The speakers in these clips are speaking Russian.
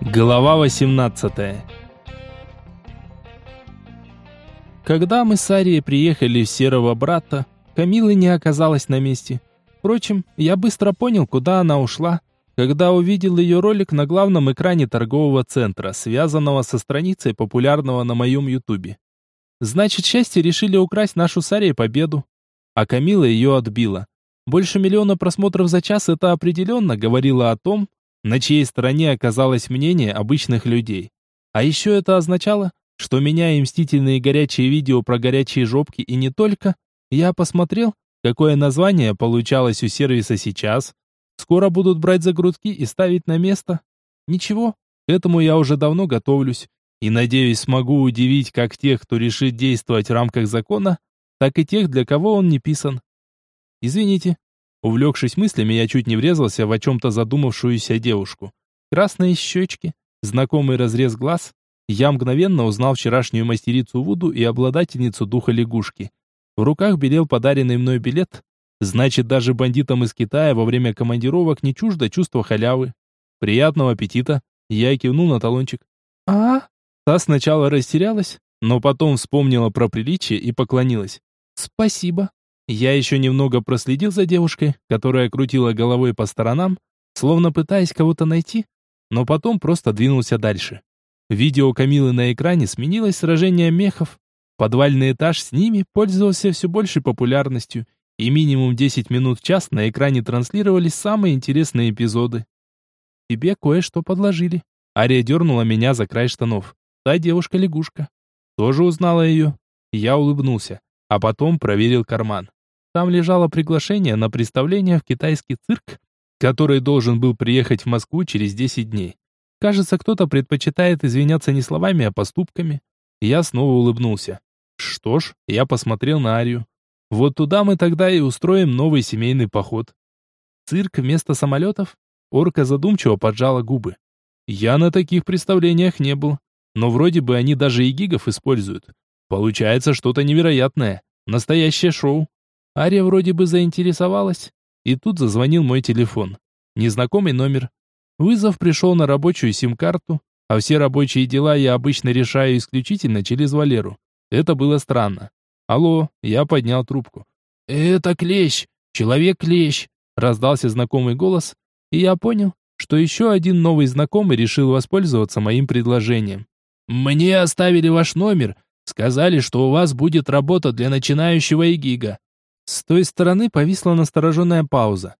Глава 18 Когда мы с Арией приехали в Серого Брата, Камилы не оказалось на месте. Впрочем, я быстро понял, куда она ушла, когда увидел ее ролик на главном экране торгового центра, связанного со страницей популярного на моем ютубе. Значит, счастье решили украсть нашу с Арией победу. А Камила ее отбила. Больше миллиона просмотров за час это определенно говорило о том, на чьей стороне оказалось мнение обычных людей. А еще это означало, что меня и мстительные горячие видео про горячие жопки и не только, я посмотрел, какое название получалось у сервиса сейчас. Скоро будут брать за грудки и ставить на место. Ничего, к этому я уже давно готовлюсь. И надеюсь, смогу удивить как тех, кто решит действовать в рамках закона, так и тех, для кого он не писан. Извините. Увлекшись мыслями, я чуть не врезался в о чем-то задумавшуюся девушку. Красные щечки, знакомый разрез глаз. Я мгновенно узнал вчерашнюю мастерицу Вуду и обладательницу духа лягушки. В руках белел подаренный мной билет. Значит, даже бандитам из Китая во время командировок не чуждо чувство халявы. Приятного аппетита. Я кивнул на талончик. А? Та сначала растерялась, но потом вспомнила про приличие и поклонилась. Спасибо. Я еще немного проследил за девушкой, которая крутила головой по сторонам, словно пытаясь кого-то найти, но потом просто двинулся дальше. Видео Камилы на экране сменилось сражением мехов. Подвальный этаж с ними пользовался все большей популярностью, и минимум 10 минут в час на экране транслировались самые интересные эпизоды. «Тебе кое-что подложили». Ария дернула меня за край штанов. Та девушка-лягушка. Тоже узнала ее. Я улыбнулся, а потом проверил карман. Там лежало приглашение на представление в китайский цирк, который должен был приехать в Москву через 10 дней. Кажется, кто-то предпочитает извиняться не словами, а поступками. Я снова улыбнулся. Что ж, я посмотрел на Арию. Вот туда мы тогда и устроим новый семейный поход. Цирк вместо самолетов? Орка задумчиво поджала губы. Я на таких представлениях не был, но вроде бы они даже и гигов используют. Получается что-то невероятное. Настоящее шоу. Ария вроде бы заинтересовалась, и тут зазвонил мой телефон. Незнакомый номер. Вызов пришел на рабочую сим-карту, а все рабочие дела я обычно решаю исключительно через Валеру. Это было странно. Алло, я поднял трубку. «Это Клещ! Человек-клещ!» Раздался знакомый голос, и я понял, что еще один новый знакомый решил воспользоваться моим предложением. «Мне оставили ваш номер, сказали, что у вас будет работа для начинающего эгига. С той стороны повисла настороженная пауза.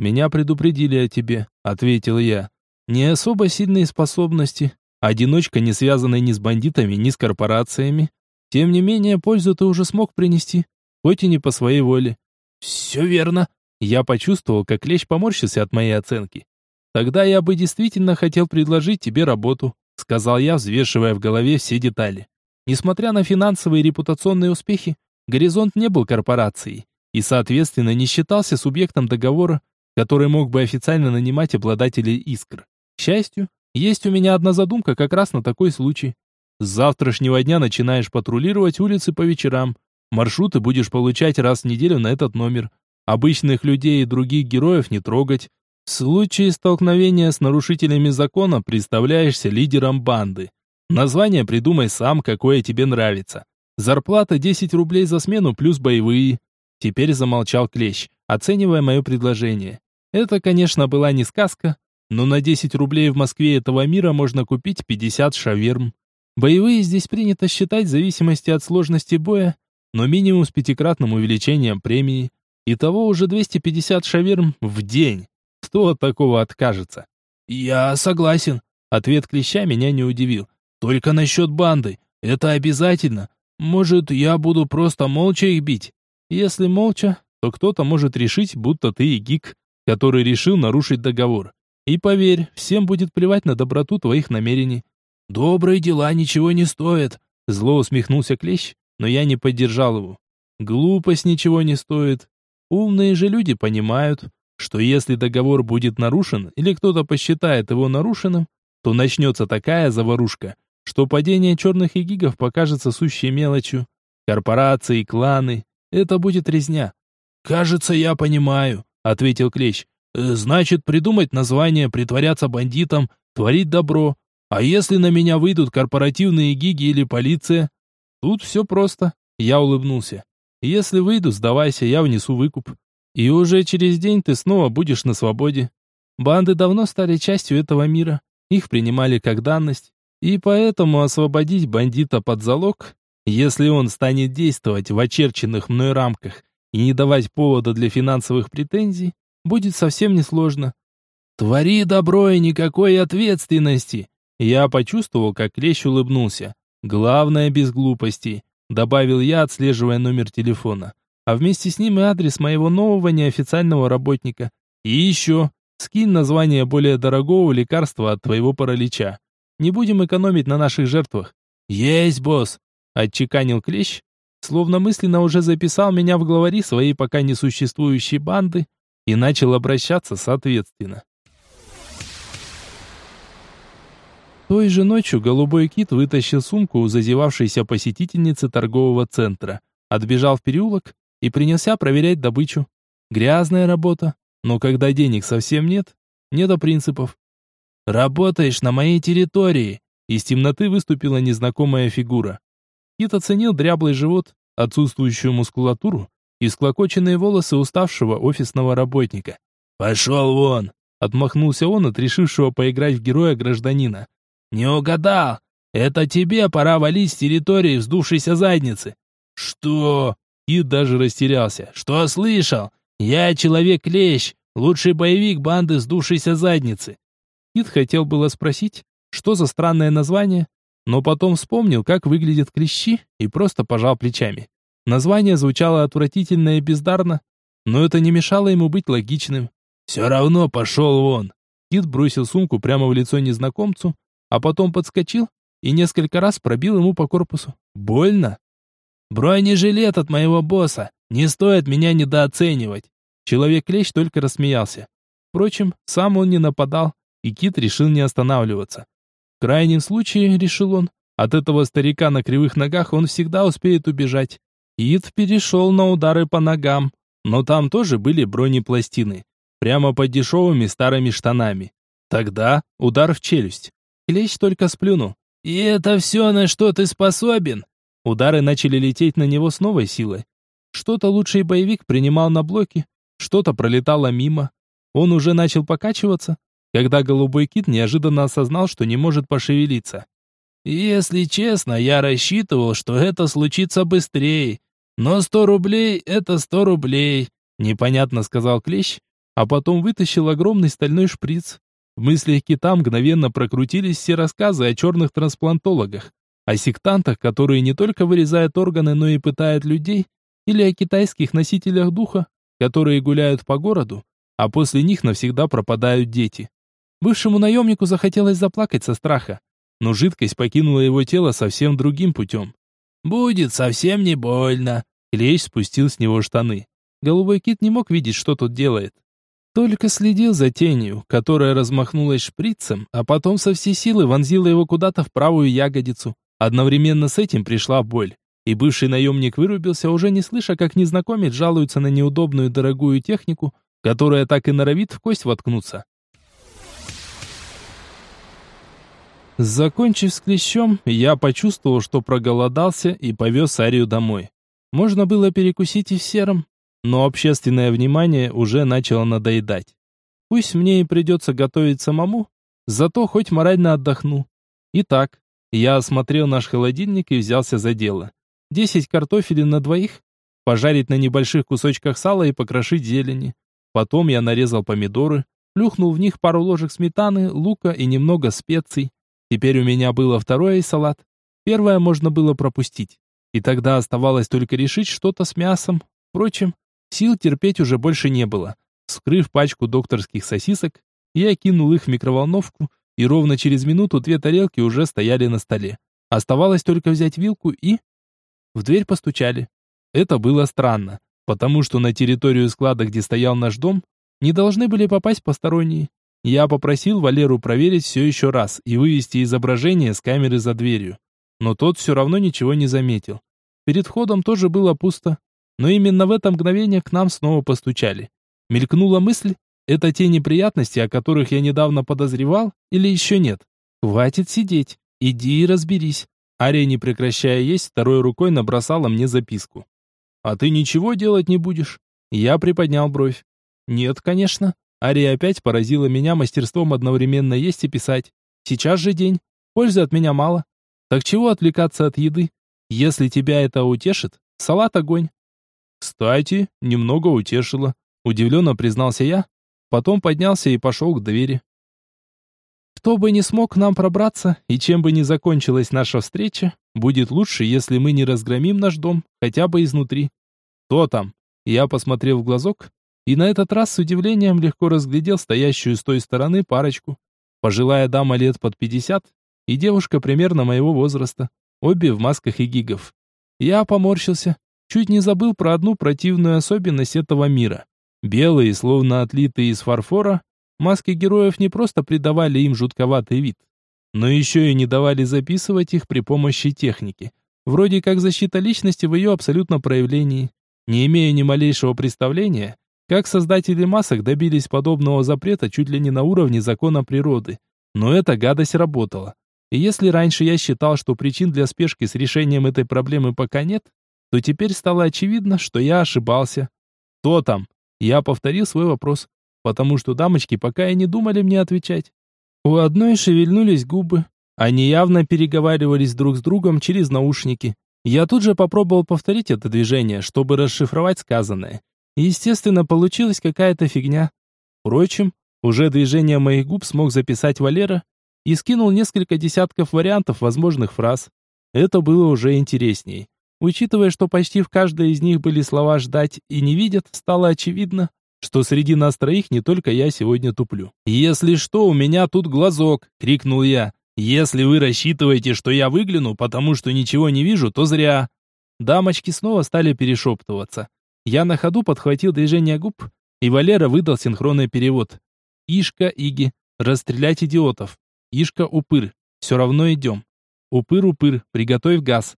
«Меня предупредили о тебе», — ответил я. «Не особо сильные способности. Одиночка, не связанная ни с бандитами, ни с корпорациями. Тем не менее, пользу ты уже смог принести, хоть и не по своей воле». «Все верно». Я почувствовал, как Лещ поморщился от моей оценки. «Тогда я бы действительно хотел предложить тебе работу», — сказал я, взвешивая в голове все детали. Несмотря на финансовые и репутационные успехи, Горизонт не был корпорацией и, соответственно, не считался субъектом договора, который мог бы официально нанимать обладателей искр. К счастью, есть у меня одна задумка как раз на такой случай. С завтрашнего дня начинаешь патрулировать улицы по вечерам. Маршруты будешь получать раз в неделю на этот номер. Обычных людей и других героев не трогать. В случае столкновения с нарушителями закона представляешься лидером банды. Название придумай сам, какое тебе нравится. Зарплата 10 рублей за смену плюс боевые. Теперь замолчал Клещ, оценивая мое предложение. Это, конечно, была не сказка, но на 10 рублей в Москве этого мира можно купить 50 шаверм. Боевые здесь принято считать в зависимости от сложности боя, но минимум с пятикратным увеличением премии. Итого уже 250 шаверм в день. Кто от такого откажется? «Я согласен», — ответ Клеща меня не удивил. «Только насчет банды. Это обязательно. Может, я буду просто молча их бить? Если молча, то кто-то может решить, будто ты и гик, который решил нарушить договор. И поверь, всем будет плевать на доброту твоих намерений. Добрые дела ничего не стоят. Зло усмехнулся Клещ, но я не поддержал его. Глупость ничего не стоит. Умные же люди понимают, что если договор будет нарушен или кто-то посчитает его нарушенным, то начнется такая заварушка, что падение черных эгигов покажется сущей мелочью. Корпорации, кланы — это будет резня. «Кажется, я понимаю», — ответил Клещ. Э, значит, придумать название, притворяться бандитом, творить добро. А если на меня выйдут корпоративные гиги или полиция? Тут все просто. Я улыбнулся. Если выйду, сдавайся, я внесу выкуп. И уже через день ты снова будешь на свободе. Банды давно стали частью этого мира. Их принимали как данность. И поэтому освободить бандита под залог, если он станет действовать в очерченных мной рамках и не давать повода для финансовых претензий, будет совсем несложно. Твори добро и никакой ответственности. Я почувствовал, как Лещ улыбнулся. Главное без глупостей, добавил я, отслеживая номер телефона. А вместе с ним и адрес моего нового неофициального работника. И еще, скинь название более дорогого лекарства от твоего паралича. Не будем экономить на наших жертвах. Есть, босс, отчеканил Клещ, словно мысленно уже записал меня в главари своей пока несуществующей банды и начал обращаться соответственно. Той же ночью голубой кит вытащил сумку у зазевавшейся посетительницы торгового центра, отбежал в переулок и принялся проверять добычу. Грязная работа, но когда денег совсем нет, не до принципов. «Работаешь на моей территории!» Из темноты выступила незнакомая фигура. Кит оценил дряблый живот, отсутствующую мускулатуру и склокоченные волосы уставшего офисного работника. «Пошел вон!» — отмахнулся он от решившего поиграть в героя гражданина. «Не угадал! Это тебе пора валить с территории вздувшейся задницы!» «Что?» И даже растерялся. «Что слышал? Я человек-клещ, лучший боевик банды сдувшейся задницы!» Кит хотел было спросить, что за странное название, но потом вспомнил, как выглядят клещи, и просто пожал плечами. Название звучало отвратительно и бездарно, но это не мешало ему быть логичным. «Все равно пошел вон!» Кит бросил сумку прямо в лицо незнакомцу, а потом подскочил и несколько раз пробил ему по корпусу. «Больно?» «Бронежилет от моего босса! Не стоит меня недооценивать!» Человек-клещ только рассмеялся. Впрочем, сам он не нападал, и Кит решил не останавливаться. В крайнем случае, решил он, от этого старика на кривых ногах он всегда успеет убежать. Ид перешел на удары по ногам, но там тоже были бронепластины, прямо под дешевыми старыми штанами. Тогда удар в челюсть. Клещ только сплюнул. «И это все, на что ты способен?» Удары начали лететь на него с новой силой. Что-то лучший боевик принимал на блоки, что-то пролетало мимо. Он уже начал покачиваться, когда голубой кит неожиданно осознал, что не может пошевелиться. Если честно, я рассчитывал, что это случится быстрее. Но сто рублей — это сто рублей, непонятно сказал Клещ, а потом вытащил огромный стальной шприц. В мыслях кита мгновенно прокрутились все рассказы о черных трансплантологах, о сектантах, которые не только вырезают органы, но и пытают людей, или о китайских носителях духа, которые гуляют по городу, а после них навсегда пропадают дети. Бывшему наемнику захотелось заплакать со страха но жидкость покинула его тело совсем другим путем. «Будет совсем не больно!» Клещ спустил с него штаны. Голубой кит не мог видеть, что тут делает. Только следил за тенью, которая размахнулась шприцем, а потом со всей силы вонзила его куда-то в правую ягодицу. Одновременно с этим пришла боль. И бывший наемник вырубился, уже не слыша, как незнакомец жалуется на неудобную дорогую технику, которая так и норовит в кость воткнуться. Закончив с клещом, я почувствовал, что проголодался и повез Арию домой. Можно было перекусить и в сером, но общественное внимание уже начало надоедать. Пусть мне и придется готовить самому, зато хоть морально отдохну. Итак, я осмотрел наш холодильник и взялся за дело. Десять картофелин на двоих, пожарить на небольших кусочках сала и покрошить зелени. Потом я нарезал помидоры, плюхнул в них пару ложек сметаны, лука и немного специй. Теперь у меня было второе и салат. Первое можно было пропустить. И тогда оставалось только решить что-то с мясом. Впрочем, сил терпеть уже больше не было. Вскрыв пачку докторских сосисок, я кинул их в микроволновку, и ровно через минуту две тарелки уже стояли на столе. Оставалось только взять вилку и... В дверь постучали. Это было странно, потому что на территорию склада, где стоял наш дом, не должны были попасть посторонние. Я попросил Валеру проверить все еще раз и вывести изображение с камеры за дверью. Но тот все равно ничего не заметил. Перед входом тоже было пусто. Но именно в это мгновение к нам снова постучали. Мелькнула мысль, Это те неприятности, о которых я недавно подозревал, или еще нет? Хватит сидеть. Иди и разберись. Ария, не прекращая есть, второй рукой набросала мне записку. А ты ничего делать не будешь? Я приподнял бровь. Нет, конечно. Ария опять поразила меня мастерством одновременно есть и писать. Сейчас же день. Пользы от меня мало. Так чего отвлекаться от еды? Если тебя это утешит, салат огонь. Кстати, немного утешило. Удивленно признался я. Потом поднялся и пошел к двери. Кто бы не смог к нам пробраться, и чем бы ни закончилась наша встреча, будет лучше, если мы не разгромим наш дом, хотя бы изнутри. Кто там? Я посмотрел в глазок, и на этот раз с удивлением легко разглядел стоящую с той стороны парочку. Пожилая дама лет под пятьдесят и девушка примерно моего возраста, обе в масках и гигов. Я поморщился, чуть не забыл про одну противную особенность этого мира. Белые, словно отлитые из фарфора, Маски героев не просто придавали им жутковатый вид, но еще и не давали записывать их при помощи техники. Вроде как защита личности в ее абсолютном проявлении. Не имея ни малейшего представления, как создатели масок добились подобного запрета чуть ли не на уровне закона природы. Но эта гадость работала. И если раньше я считал, что причин для спешки с решением этой проблемы пока нет, то теперь стало очевидно, что я ошибался. «Кто там?» Я повторил свой вопрос потому что дамочки пока и не думали мне отвечать. У одной шевельнулись губы, они явно переговаривались друг с другом через наушники. Я тут же попробовал повторить это движение, чтобы расшифровать сказанное. Естественно, получилась какая-то фигня. Впрочем, уже движение моих губ смог записать Валера и скинул несколько десятков вариантов возможных фраз. Это было уже интересней. Учитывая, что почти в каждой из них были слова «ждать» и «не видят», стало очевидно, что среди нас троих не только я сегодня туплю. «Если что, у меня тут глазок!» — крикнул я. «Если вы рассчитываете, что я выгляну, потому что ничего не вижу, то зря!» Дамочки снова стали перешептываться. Я на ходу подхватил движение губ, и Валера выдал синхронный перевод. «Ишка, Иги, расстрелять идиотов. Ишка, Упыр, все равно идем. Упыр-упыр, приготовь газ».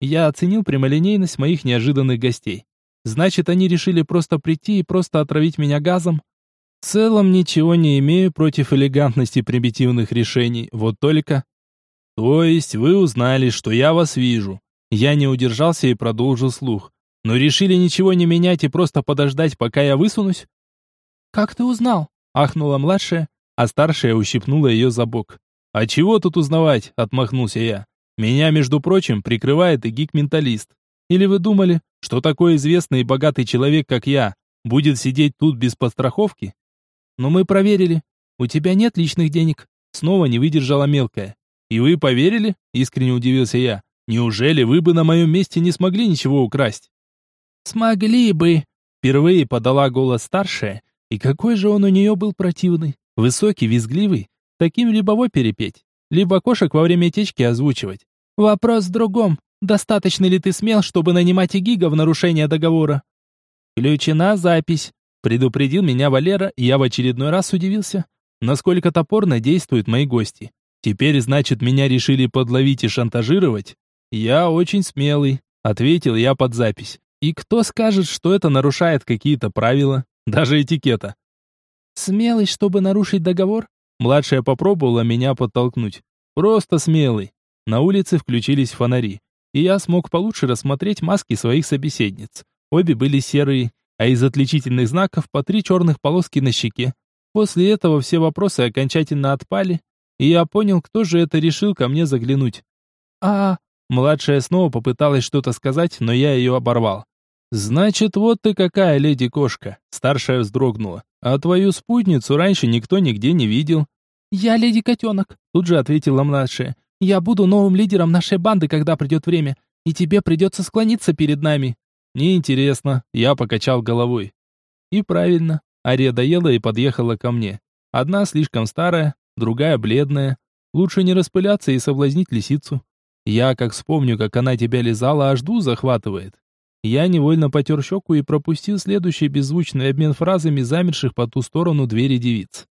Я оценил прямолинейность моих неожиданных гостей. Значит, они решили просто прийти и просто отравить меня газом? В целом ничего не имею против элегантности примитивных решений, вот только... То есть вы узнали, что я вас вижу. Я не удержался и продолжил слух. Но решили ничего не менять и просто подождать, пока я высунусь? Как ты узнал? Ахнула младшая, а старшая ущипнула ее за бок. А чего тут узнавать? Отмахнулся я. Меня, между прочим, прикрывает и гик-менталист. Или вы думали, что такой известный и богатый человек, как я, будет сидеть тут без подстраховки? Но мы проверили. У тебя нет личных денег. Снова не выдержала мелкая. И вы поверили? Искренне удивился я. Неужели вы бы на моем месте не смогли ничего украсть? Смогли бы. Впервые подала голос старшая. И какой же он у нее был противный. Высокий, визгливый. Таким либо в опере петь, либо кошек во время течки озвучивать. Вопрос в другом. Достаточно ли ты смел, чтобы нанимать Игига в нарушение договора? Включена запись. Предупредил меня Валера, и я в очередной раз удивился, насколько топорно действуют мои гости. Теперь, значит, меня решили подловить и шантажировать? Я очень смелый, ответил я под запись. И кто скажет, что это нарушает какие-то правила, даже этикета? Смелый, чтобы нарушить договор? Младшая попробовала меня подтолкнуть. Просто смелый. На улице включились фонари и я смог получше рассмотреть маски своих собеседниц. Обе были серые, а из отличительных знаков по три черных полоски на щеке. После этого все вопросы окончательно отпали, и я понял, кто же это решил ко мне заглянуть. А, младшая снова попыталась что-то сказать, но я ее оборвал. Значит, вот ты какая леди-кошка, старшая вздрогнула. А твою спутницу раньше никто нигде не видел. Я леди-котенок, тут же ответила младшая. Я буду новым лидером нашей банды, когда придет время, и тебе придется склониться перед нами». «Неинтересно», — я покачал головой. И правильно, Ария доела и подъехала ко мне. Одна слишком старая, другая бледная. Лучше не распыляться и соблазнить лисицу. Я, как вспомню, как она тебя лизала, аж ду захватывает. Я невольно потер щеку и пропустил следующий беззвучный обмен фразами замерших по ту сторону двери девиц.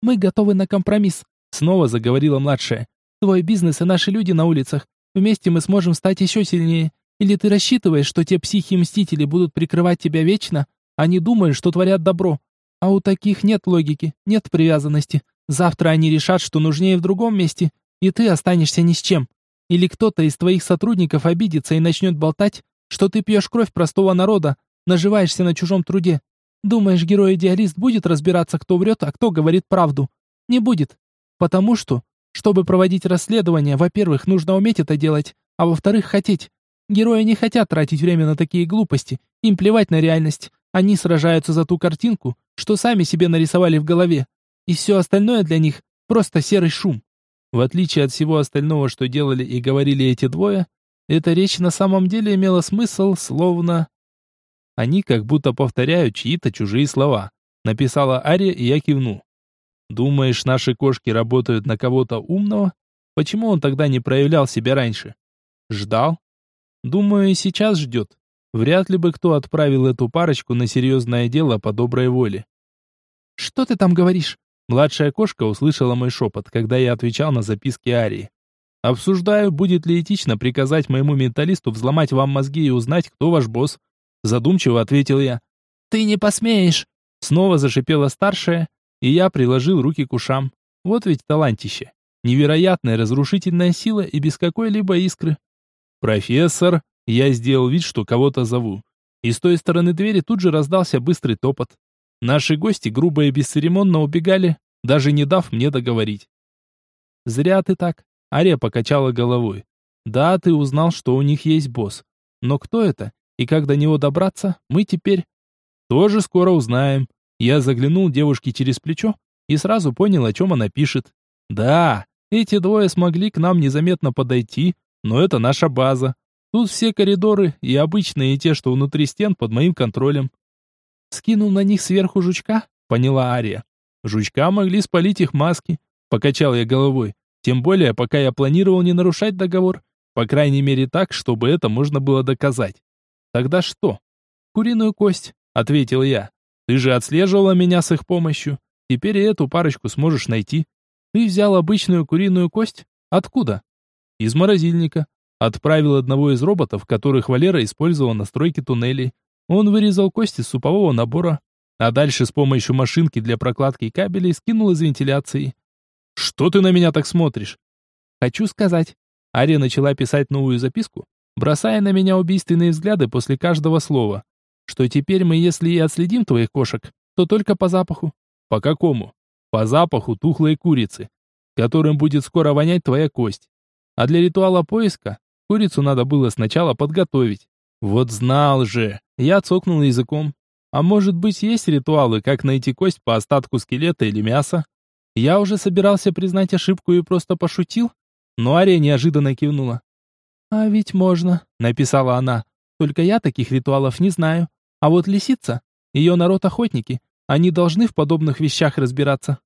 «Мы готовы на компромисс», — снова заговорила младшая. Твой бизнес и наши люди на улицах. Вместе мы сможем стать еще сильнее. Или ты рассчитываешь, что те психи-мстители будут прикрывать тебя вечно, не думают, что творят добро? А у таких нет логики, нет привязанности. Завтра они решат, что нужнее в другом месте, и ты останешься ни с чем. Или кто-то из твоих сотрудников обидится и начнет болтать, что ты пьешь кровь простого народа, наживаешься на чужом труде. Думаешь, герой-идеалист будет разбираться, кто врет, а кто говорит правду? Не будет. Потому что, чтобы проводить расследование, во-первых, нужно уметь это делать, а во-вторых, хотеть. Герои не хотят тратить время на такие глупости, им плевать на реальность. Они сражаются за ту картинку, что сами себе нарисовали в голове. И все остальное для них – просто серый шум. В отличие от всего остального, что делали и говорили эти двое, эта речь на самом деле имела смысл, словно... Они как будто повторяют чьи-то чужие слова. Написала Ария, и я кивнул. Думаешь, наши кошки работают на кого-то умного? Почему он тогда не проявлял себя раньше? Ждал? Думаю, и сейчас ждет. Вряд ли бы кто отправил эту парочку на серьезное дело по доброй воле. «Что ты там говоришь?» Младшая кошка услышала мой шепот, когда я отвечал на записки Арии. «Обсуждаю, будет ли этично приказать моему менталисту взломать вам мозги и узнать, кто ваш босс». Задумчиво ответил я. «Ты не посмеешь!» Снова зашипела старшая, и я приложил руки к ушам. Вот ведь талантище. Невероятная разрушительная сила и без какой-либо искры. «Профессор!» Я сделал вид, что кого-то зову. И с той стороны двери тут же раздался быстрый топот. Наши гости грубо и бесцеремонно убегали, даже не дав мне договорить. «Зря ты так», — Ария покачала головой. «Да, ты узнал, что у них есть босс. Но кто это? И как до него добраться, мы теперь...» «Тоже скоро узнаем». Я заглянул девушке через плечо и сразу понял, о чем она пишет. «Да, эти двое смогли к нам незаметно подойти, но это наша база. Тут все коридоры, и обычные, и те, что внутри стен, под моим контролем. Скинул на них сверху жучка, поняла Ария. Жучка могли спалить их маски, покачал я головой. Тем более, пока я планировал не нарушать договор, по крайней мере так, чтобы это можно было доказать. Тогда что? Куриную кость, ответил я. Ты же отслеживала меня с их помощью. Теперь и эту парочку сможешь найти. Ты взял обычную куриную кость? Откуда? Из морозильника. Отправил одного из роботов, которых Валера использовал на стройке туннелей. Он вырезал кости супового набора, а дальше с помощью машинки для прокладки кабелей скинул из вентиляции. «Что ты на меня так смотришь?» «Хочу сказать». Ария начала писать новую записку, бросая на меня убийственные взгляды после каждого слова. «Что теперь мы, если и отследим твоих кошек, то только по запаху». «По какому?» «По запаху тухлой курицы, которым будет скоро вонять твоя кость. А для ритуала поиска курицу надо было сначала подготовить. Вот знал же. Я цокнул языком. А может быть, есть ритуалы, как найти кость по остатку скелета или мяса? Я уже собирался признать ошибку и просто пошутил, но Ария неожиданно кивнула. «А ведь можно», — написала она. «Только я таких ритуалов не знаю. А вот лисица, ее народ охотники, они должны в подобных вещах разбираться».